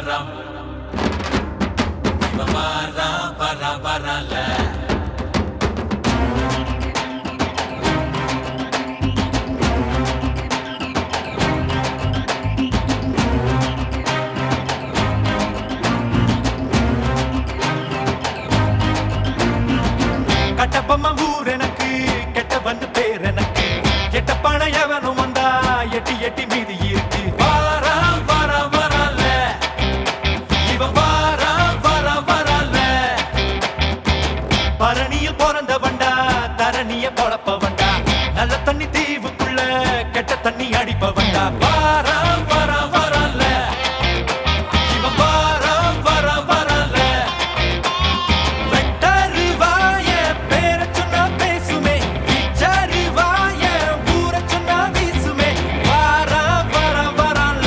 வரம். இவன் வாரா வர வரல கட்டப்பம்மா ஊர் எனக்கு கெட்ட வந்து பேர் எனக்கு. எட்ட எவனும் வந்தா எட்டி எட்டி மீதி பரணியில் பிறந்தவன்டா தரணிய பொழப்பவன்டா நல்ல தண்ணி தீவுக்குள்ள கெட்ட தண்ணி அடிப்பவன்டா வாரம் வாரம் வரல இவன் வாரம் வாரம் வரல வெட்டறிவாய பேர சொன்னா பேசுமே. விச்சறிவாய ஊர சொன்னா வீசுமே. வாரம் வாரம் வரல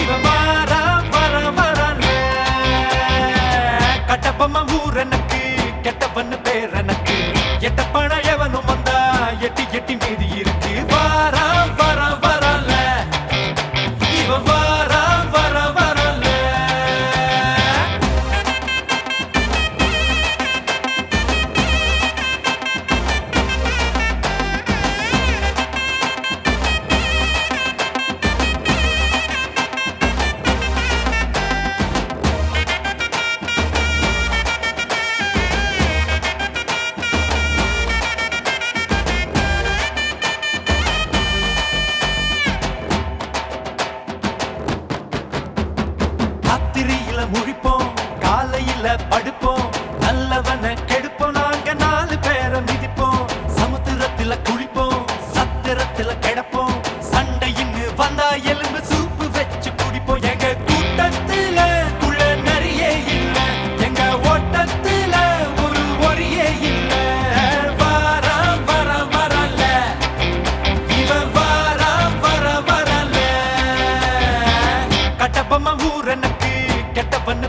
இவன் வாரம் வாரம் வரல கட்டப்பம்மா கெட்டவன்னு காலையில படுப்போம். நல்லவன கெடுப்போம். நாங்க நாலு பேரை மிதிப்போம். சமுத்திரத்துல குளிப்போம். சத்திரத்துல கிடப்போம். சண்டையின்னு வந்தா எலும்பு சூப்பு வச்சு குடிப்போம். எங்க கூட்டத்துல குள்ள நிறைய இல்ல. எங்க ஓட்டத்துல ஒரு ஒரியே இல்ல. வாரா வர வரல. இவன் வாரா வர வரல. கட்டப்பம்ம ஊர் எனக்கு கெட்டவன்னு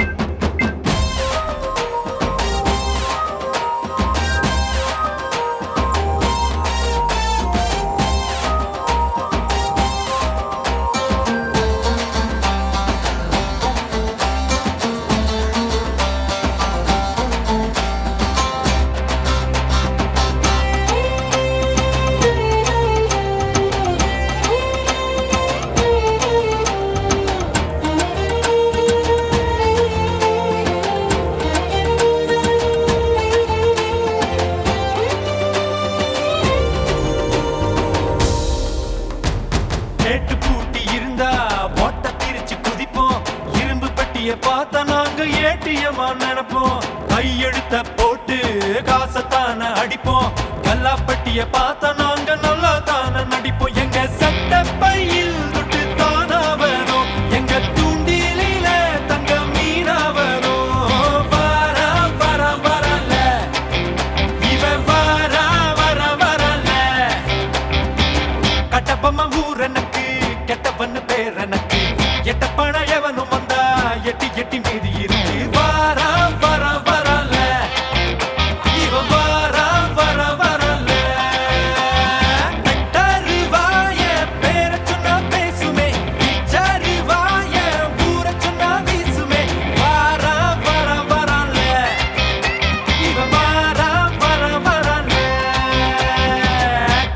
பேட்டிய பார்த்த நாங்க ஏடிஎம்மா நினைப்போம் கையெழுத்த போட்டு காசத்தான அடிப்போம். கல்லாப்பட்டிய பார்த்த நாங்க நல்லா தான நடிப்போம். எங்க சட்ட பையில்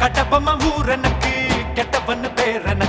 கட்டபொம்மை ஊரனுக்கு கெட்டவன்னு பேரன.